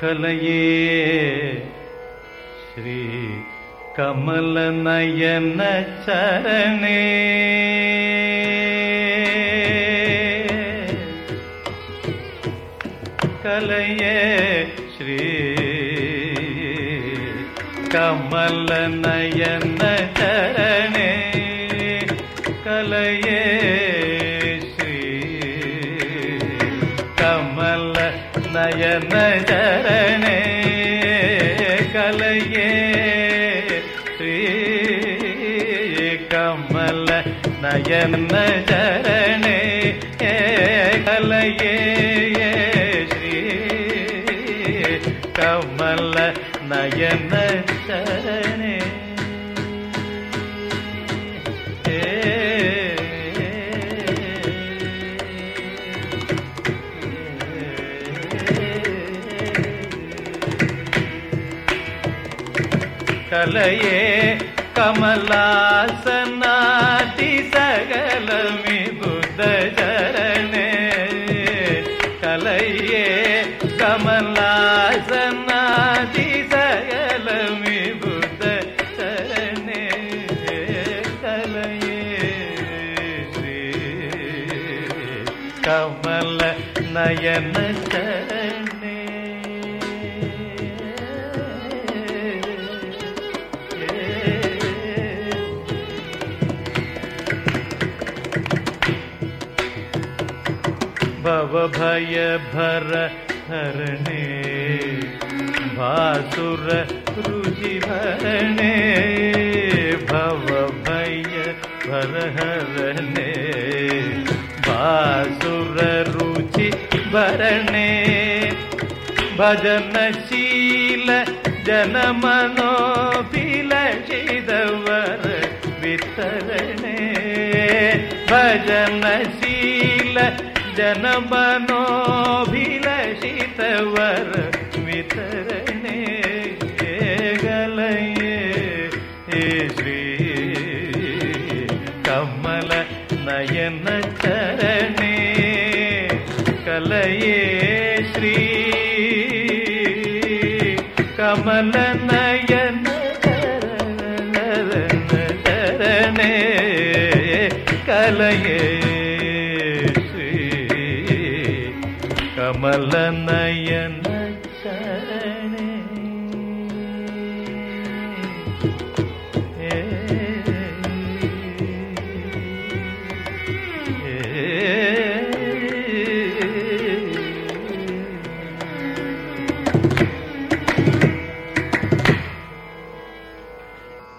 கலையே ஸ்ரீ கமல நயன சரணே. கலையே ஸ்ரீ கமல நயன சரணே. கலையே கமல நயன சரணே கலையே ஸ்ரீ கமல நயன சரணே கலையே கமலாசனாதி கலையே கமலாசனாதி சகலமி புத்த சரணே கலையே ஸ்ரீ. கமல நயன சரணே भय भर हरणे, भासुर रुचि भरणे, भव भय भर हरणे, भासुर रुचि भरणे। भजनशील जनमनोभिलषिदवर वितरणे। भजनशील जनमनोभिलषितवर वितरणे गलये हे श्री कमल नयन चरणे कलये श्री कमल नयन चरणे कलये கமலநயன